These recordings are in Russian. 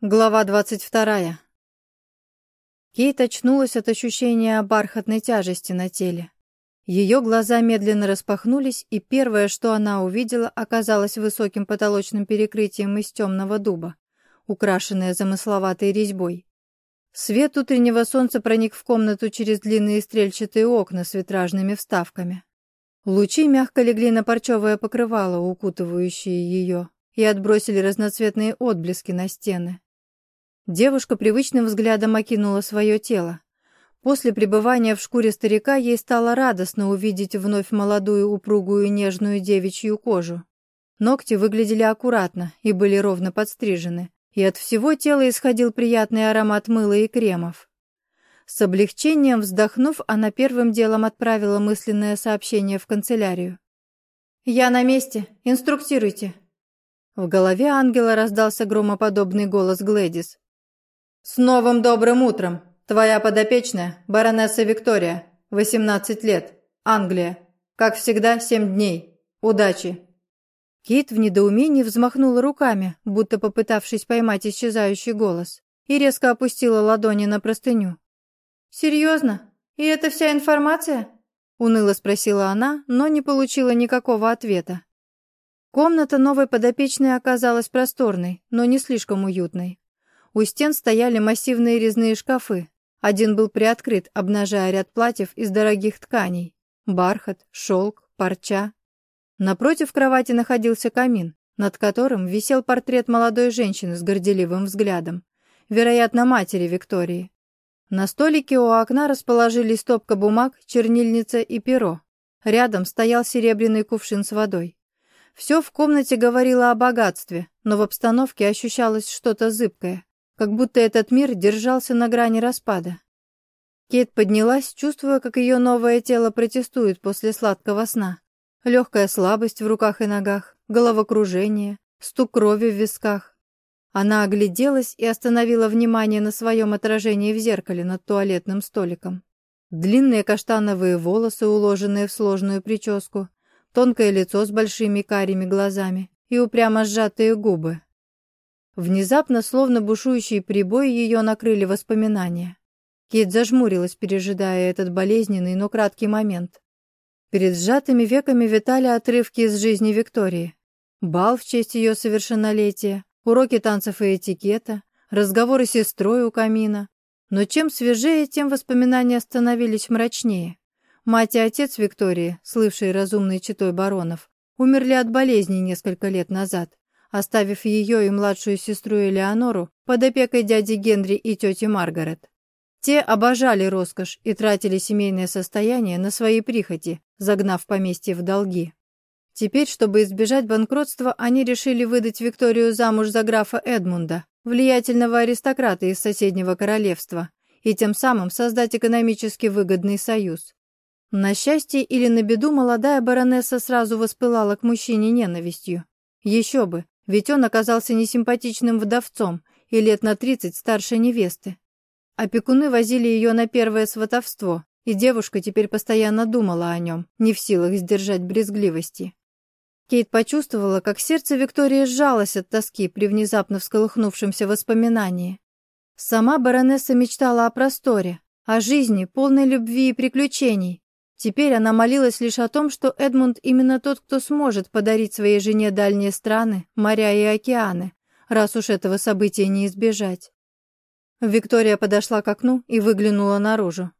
Глава двадцать вторая. Кейт очнулась от ощущения бархатной тяжести на теле. Ее глаза медленно распахнулись, и первое, что она увидела, оказалось высоким потолочным перекрытием из темного дуба, украшенное замысловатой резьбой. Свет утреннего солнца проник в комнату через длинные стрельчатые окна с витражными вставками. Лучи мягко легли на парчевое покрывало, укутывающее ее, и отбросили разноцветные отблески на стены. Девушка привычным взглядом окинула свое тело. После пребывания в шкуре старика ей стало радостно увидеть вновь молодую, упругую, нежную девичью кожу. Ногти выглядели аккуратно и были ровно подстрижены, и от всего тела исходил приятный аромат мыла и кремов. С облегчением вздохнув, она первым делом отправила мысленное сообщение в канцелярию. «Я на месте. Инструктируйте». В голове ангела раздался громоподобный голос Глэдис. «С новым добрым утром! Твоя подопечная, баронесса Виктория, 18 лет, Англия. Как всегда, 7 дней. Удачи!» Кит в недоумении взмахнула руками, будто попытавшись поймать исчезающий голос, и резко опустила ладони на простыню. «Серьезно? И это вся информация?» — уныло спросила она, но не получила никакого ответа. Комната новой подопечной оказалась просторной, но не слишком уютной. У стен стояли массивные резные шкафы. Один был приоткрыт, обнажая ряд платьев из дорогих тканей. Бархат, шелк, парча. Напротив кровати находился камин, над которым висел портрет молодой женщины с горделивым взглядом. Вероятно, матери Виктории. На столике у окна расположились стопка бумаг, чернильница и перо. Рядом стоял серебряный кувшин с водой. Все в комнате говорило о богатстве, но в обстановке ощущалось что-то зыбкое как будто этот мир держался на грани распада. Кейт поднялась, чувствуя, как ее новое тело протестует после сладкого сна. Легкая слабость в руках и ногах, головокружение, стук крови в висках. Она огляделась и остановила внимание на своем отражении в зеркале над туалетным столиком. Длинные каштановые волосы, уложенные в сложную прическу, тонкое лицо с большими карими глазами и упрямо сжатые губы. Внезапно, словно бушующий прибой, ее накрыли воспоминания. Кейт зажмурилась, пережидая этот болезненный, но краткий момент. Перед сжатыми веками витали отрывки из жизни Виктории. Бал в честь ее совершеннолетия, уроки танцев и этикета, разговоры с сестрой у камина. Но чем свежее, тем воспоминания становились мрачнее. Мать и отец Виктории, слывшие разумной читой баронов, умерли от болезни несколько лет назад оставив ее и младшую сестру Элеонору под опекой дяди Генри и тети Маргарет. Те обожали роскошь и тратили семейное состояние на свои прихоти, загнав поместье в долги. Теперь, чтобы избежать банкротства, они решили выдать Викторию замуж за графа Эдмунда, влиятельного аристократа из соседнего королевства, и тем самым создать экономически выгодный союз. На счастье или на беду молодая баронесса сразу воспылала к мужчине ненавистью. Еще бы, ведь он оказался несимпатичным вдовцом и лет на тридцать старше невесты. Опекуны возили ее на первое сватовство, и девушка теперь постоянно думала о нем, не в силах сдержать брезгливости. Кейт почувствовала, как сердце Виктории сжалось от тоски при внезапно всколыхнувшемся воспоминании. Сама баронесса мечтала о просторе, о жизни, полной любви и приключений, Теперь она молилась лишь о том, что Эдмунд именно тот, кто сможет подарить своей жене дальние страны, моря и океаны, раз уж этого события не избежать. Виктория подошла к окну и выглянула наружу.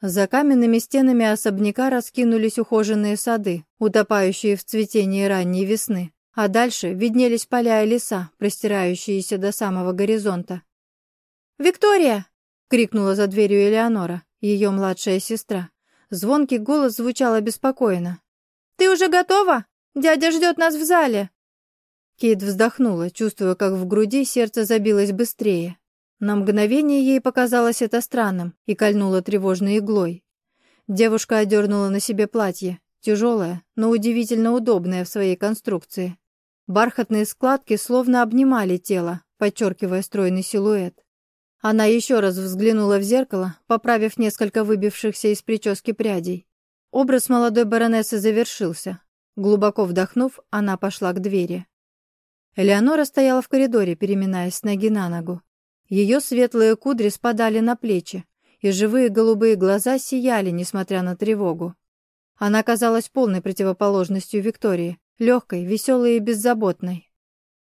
За каменными стенами особняка раскинулись ухоженные сады, утопающие в цветении ранней весны, а дальше виднелись поля и леса, простирающиеся до самого горизонта. «Виктория!» — крикнула за дверью Элеонора, ее младшая сестра. Звонкий голос звучал обеспокоенно. «Ты уже готова? Дядя ждет нас в зале!» Кейт вздохнула, чувствуя, как в груди сердце забилось быстрее. На мгновение ей показалось это странным и кольнуло тревожной иглой. Девушка одернула на себе платье, тяжелое, но удивительно удобное в своей конструкции. Бархатные складки словно обнимали тело, подчеркивая стройный силуэт. Она еще раз взглянула в зеркало, поправив несколько выбившихся из прически прядей. Образ молодой баронессы завершился. Глубоко вдохнув, она пошла к двери. Элеонора стояла в коридоре, переминаясь с ноги на ногу. Ее светлые кудри спадали на плечи, и живые голубые глаза сияли, несмотря на тревогу. Она казалась полной противоположностью Виктории, легкой, веселой и беззаботной.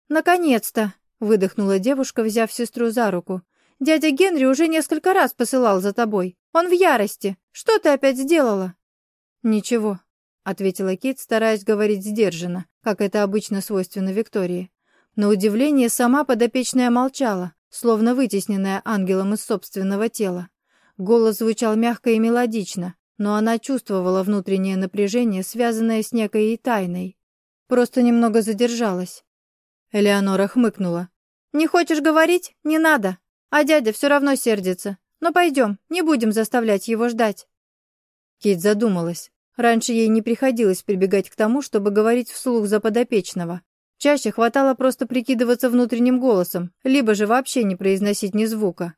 «Наконец-то!» — выдохнула девушка, взяв сестру за руку. «Дядя Генри уже несколько раз посылал за тобой. Он в ярости. Что ты опять сделала?» «Ничего», — ответила Кит, стараясь говорить сдержанно, как это обычно свойственно Виктории. На удивление сама подопечная молчала, словно вытесненная ангелом из собственного тела. Голос звучал мягко и мелодично, но она чувствовала внутреннее напряжение, связанное с некой тайной. Просто немного задержалась. Элеонора хмыкнула. «Не хочешь говорить? Не надо. А дядя все равно сердится. Но пойдем, не будем заставлять его ждать». Кейт задумалась. Раньше ей не приходилось прибегать к тому, чтобы говорить вслух за подопечного. Чаще хватало просто прикидываться внутренним голосом, либо же вообще не произносить ни звука.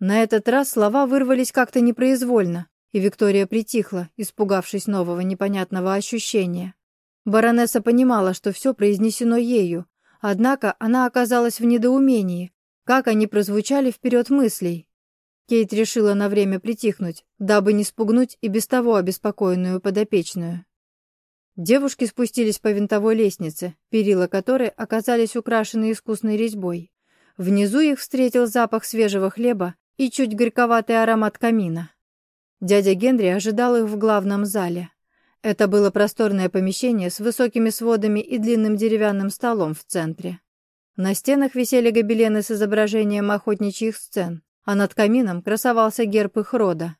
На этот раз слова вырвались как-то непроизвольно, и Виктория притихла, испугавшись нового непонятного ощущения. Баронесса понимала, что все произнесено ею, однако она оказалась в недоумении, как они прозвучали вперед мыслей. Кейт решила на время притихнуть, дабы не спугнуть и без того обеспокоенную подопечную. Девушки спустились по винтовой лестнице, перила которой оказались украшены искусной резьбой. Внизу их встретил запах свежего хлеба и чуть горьковатый аромат камина. Дядя Генри ожидал их в главном зале. Это было просторное помещение с высокими сводами и длинным деревянным столом в центре. На стенах висели гобелены с изображением охотничьих сцен, а над камином красовался герб их рода.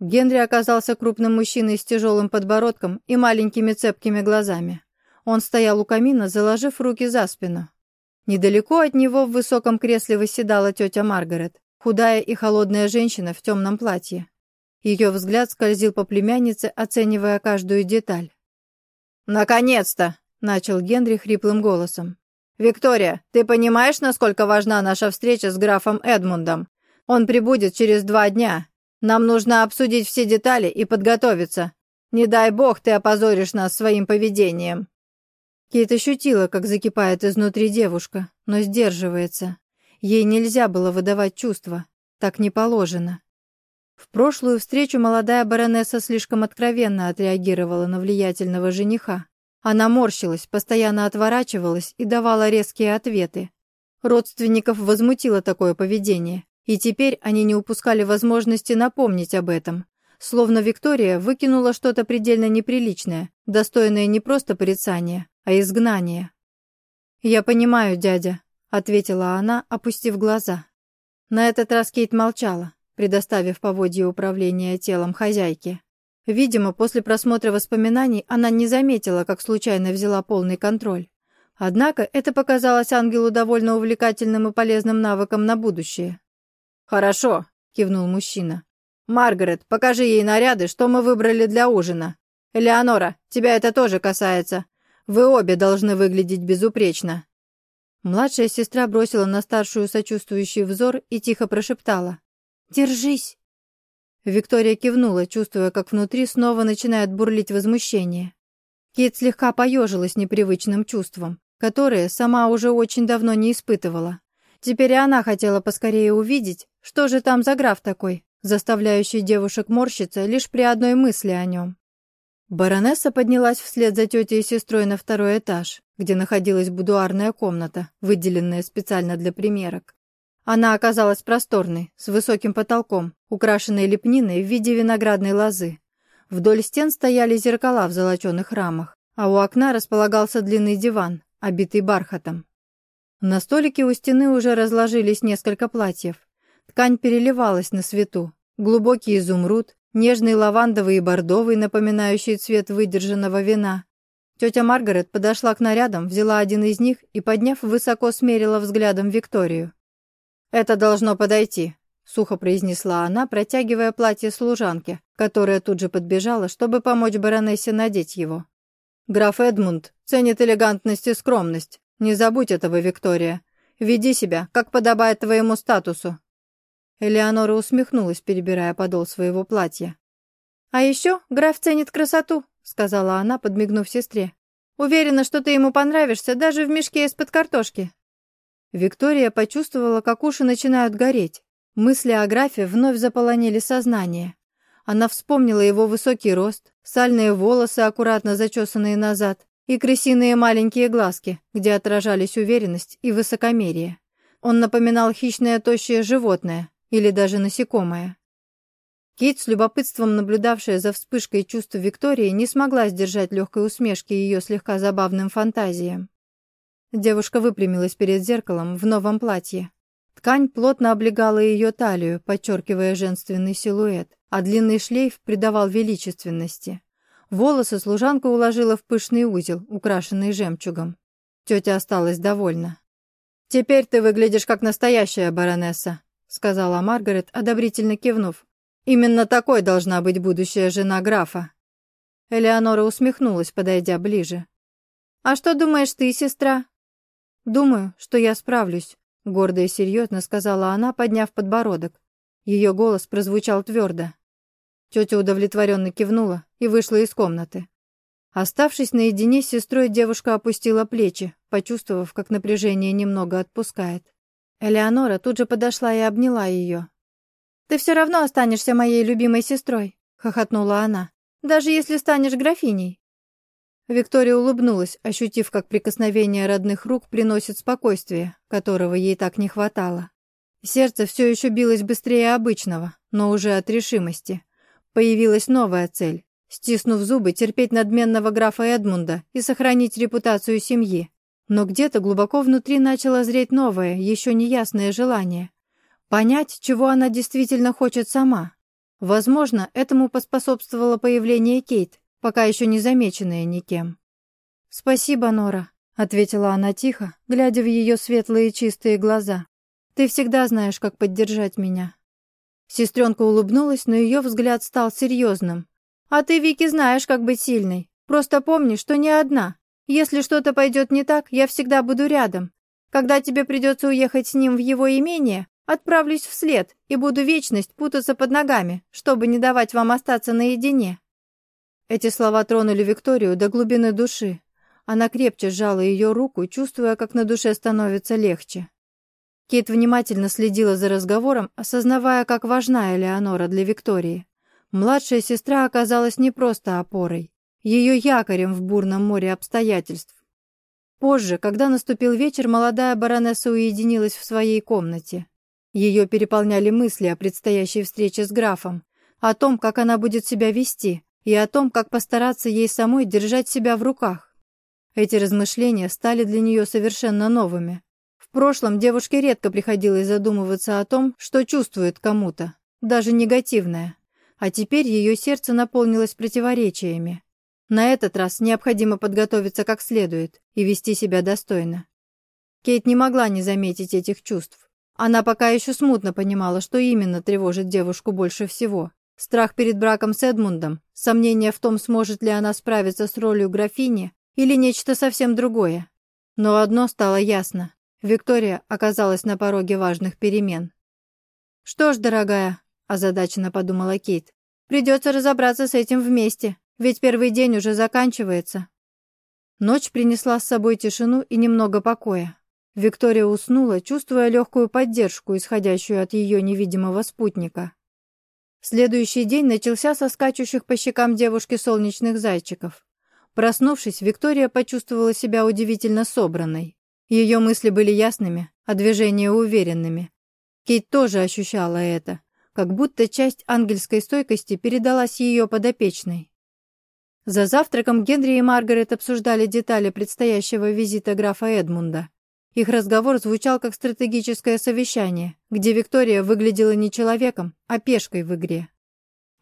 Генри оказался крупным мужчиной с тяжелым подбородком и маленькими цепкими глазами. Он стоял у камина, заложив руки за спину. Недалеко от него в высоком кресле восседала тетя Маргарет, худая и холодная женщина в темном платье. Ее взгляд скользил по племяннице, оценивая каждую деталь. «Наконец-то!» — начал Генри хриплым голосом. «Виктория, ты понимаешь, насколько важна наша встреча с графом Эдмундом? Он прибудет через два дня, нам нужно обсудить все детали и подготовиться. Не дай бог ты опозоришь нас своим поведением». Кейт ощутила, как закипает изнутри девушка, но сдерживается. Ей нельзя было выдавать чувства. Так не положено. В прошлую встречу молодая баронесса слишком откровенно отреагировала на влиятельного жениха. Она морщилась, постоянно отворачивалась и давала резкие ответы. Родственников возмутило такое поведение, и теперь они не упускали возможности напомнить об этом. Словно Виктория выкинула что-то предельно неприличное, достойное не просто порицания, а изгнания. «Я понимаю, дядя», — ответила она, опустив глаза. На этот раз Кейт молчала, предоставив поводье управления телом хозяйки. Видимо, после просмотра воспоминаний она не заметила, как случайно взяла полный контроль. Однако это показалось ангелу довольно увлекательным и полезным навыком на будущее. «Хорошо», — кивнул мужчина. «Маргарет, покажи ей наряды, что мы выбрали для ужина. Элеонора, тебя это тоже касается. Вы обе должны выглядеть безупречно». Младшая сестра бросила на старшую сочувствующий взор и тихо прошептала. «Держись!» Виктория кивнула, чувствуя, как внутри снова начинает бурлить возмущение. Кит слегка поежилась непривычным чувством, которое сама уже очень давно не испытывала. Теперь и она хотела поскорее увидеть, что же там за граф такой, заставляющий девушек морщиться лишь при одной мысли о нем. Баронесса поднялась вслед за тетей и сестрой на второй этаж, где находилась будуарная комната, выделенная специально для примерок. Она оказалась просторной, с высоким потолком, украшенной лепниной в виде виноградной лозы. Вдоль стен стояли зеркала в золоченых рамах, а у окна располагался длинный диван, обитый бархатом. На столике у стены уже разложились несколько платьев. Ткань переливалась на свету. Глубокий изумруд, нежный лавандовый и бордовый, напоминающий цвет выдержанного вина. Тетя Маргарет подошла к нарядам, взяла один из них и, подняв, высоко смерила взглядом Викторию. «Это должно подойти», — сухо произнесла она, протягивая платье служанке, которая тут же подбежала, чтобы помочь баронессе надеть его. «Граф Эдмунд ценит элегантность и скромность. Не забудь этого, Виктория. Веди себя, как подобает твоему статусу». Элеонора усмехнулась, перебирая подол своего платья. «А еще граф ценит красоту», — сказала она, подмигнув сестре. «Уверена, что ты ему понравишься даже в мешке из-под картошки». Виктория почувствовала, как уши начинают гореть. Мысли о графе вновь заполонили сознание. Она вспомнила его высокий рост, сальные волосы, аккуратно зачесанные назад, и крысиные маленькие глазки, где отражались уверенность и высокомерие. Он напоминал хищное тощее животное или даже насекомое. Кейт, с любопытством наблюдавшая за вспышкой чувств Виктории, не смогла сдержать легкой усмешки ее слегка забавным фантазиям. Девушка выпрямилась перед зеркалом в новом платье. Ткань плотно облегала ее талию, подчеркивая женственный силуэт, а длинный шлейф придавал величественности. Волосы служанка уложила в пышный узел, украшенный жемчугом. Тетя осталась довольна. «Теперь ты выглядишь как настоящая баронесса», — сказала Маргарет, одобрительно кивнув. «Именно такой должна быть будущая жена графа». Элеонора усмехнулась, подойдя ближе. «А что думаешь ты, сестра?» «Думаю, что я справлюсь», — гордо и серьезно сказала она, подняв подбородок. Ее голос прозвучал твердо. Тетя удовлетворенно кивнула и вышла из комнаты. Оставшись наедине с сестрой, девушка опустила плечи, почувствовав, как напряжение немного отпускает. Элеонора тут же подошла и обняла ее. «Ты все равно останешься моей любимой сестрой», — хохотнула она, «даже если станешь графиней». Виктория улыбнулась, ощутив, как прикосновение родных рук приносит спокойствие, которого ей так не хватало. Сердце все еще билось быстрее обычного, но уже от решимости. Появилась новая цель – стиснув зубы, терпеть надменного графа Эдмунда и сохранить репутацию семьи. Но где-то глубоко внутри начало зреть новое, еще неясное желание. Понять, чего она действительно хочет сама. Возможно, этому поспособствовало появление Кейт, пока еще не замеченное никем. «Спасибо, Нора», — ответила она тихо, глядя в ее светлые чистые глаза. «Ты всегда знаешь, как поддержать меня». Сестренка улыбнулась, но ее взгляд стал серьезным. «А ты, Вики, знаешь, как быть сильной. Просто помни, что не одна. Если что-то пойдет не так, я всегда буду рядом. Когда тебе придется уехать с ним в его имение, отправлюсь вслед и буду вечность путаться под ногами, чтобы не давать вам остаться наедине». Эти слова тронули Викторию до глубины души. Она крепче сжала ее руку, чувствуя, как на душе становится легче. Кейт внимательно следила за разговором, осознавая, как важна Элеонора для Виктории. Младшая сестра оказалась не просто опорой, ее якорем в бурном море обстоятельств. Позже, когда наступил вечер, молодая баронесса уединилась в своей комнате. Ее переполняли мысли о предстоящей встрече с графом, о том, как она будет себя вести, и о том, как постараться ей самой держать себя в руках. Эти размышления стали для нее совершенно новыми. В прошлом девушке редко приходилось задумываться о том, что чувствует кому-то, даже негативное. А теперь ее сердце наполнилось противоречиями. На этот раз необходимо подготовиться как следует и вести себя достойно. Кейт не могла не заметить этих чувств. Она пока еще смутно понимала, что именно тревожит девушку больше всего. Страх перед браком с Эдмундом, сомнение в том, сможет ли она справиться с ролью графини, или нечто совсем другое. Но одно стало ясно. Виктория оказалась на пороге важных перемен. «Что ж, дорогая», – озадаченно подумала Кейт, – «придется разобраться с этим вместе, ведь первый день уже заканчивается». Ночь принесла с собой тишину и немного покоя. Виктория уснула, чувствуя легкую поддержку, исходящую от ее невидимого спутника. Следующий день начался со скачущих по щекам девушки солнечных зайчиков. Проснувшись, Виктория почувствовала себя удивительно собранной. Ее мысли были ясными, а движения уверенными. Кейт тоже ощущала это, как будто часть ангельской стойкости передалась ее подопечной. За завтраком Генри и Маргарет обсуждали детали предстоящего визита графа Эдмунда. Их разговор звучал как стратегическое совещание, где Виктория выглядела не человеком, а пешкой в игре.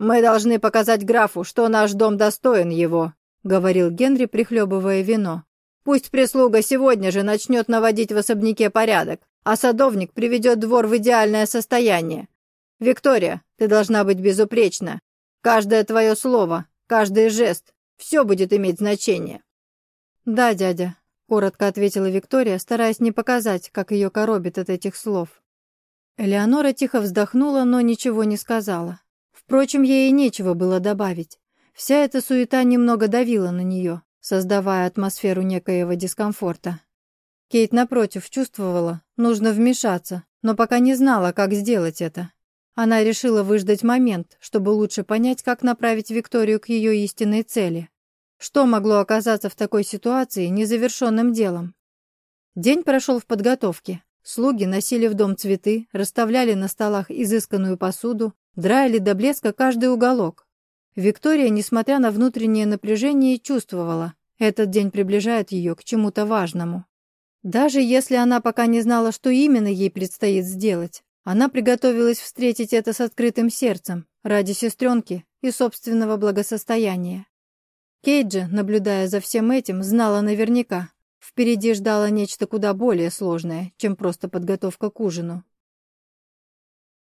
«Мы должны показать графу, что наш дом достоин его», — говорил Генри, прихлебывая вино. Пусть прислуга сегодня же начнет наводить в особняке порядок, а садовник приведет двор в идеальное состояние. Виктория, ты должна быть безупречна. Каждое твое слово, каждый жест, все будет иметь значение. Да, дядя, коротко ответила Виктория, стараясь не показать, как ее коробит от этих слов. Элеонора тихо вздохнула, но ничего не сказала. Впрочем, ей и нечего было добавить. Вся эта суета немного давила на нее создавая атмосферу некоего дискомфорта. Кейт, напротив, чувствовала, нужно вмешаться, но пока не знала, как сделать это. Она решила выждать момент, чтобы лучше понять, как направить Викторию к ее истинной цели. Что могло оказаться в такой ситуации незавершенным делом? День прошел в подготовке. Слуги носили в дом цветы, расставляли на столах изысканную посуду, драили до блеска каждый уголок. Виктория, несмотря на внутреннее напряжение, чувствовала, этот день приближает ее к чему-то важному. Даже если она пока не знала, что именно ей предстоит сделать, она приготовилась встретить это с открытым сердцем, ради сестренки и собственного благосостояния. Кейджи, наблюдая за всем этим, знала наверняка, впереди ждало нечто куда более сложное, чем просто подготовка к ужину.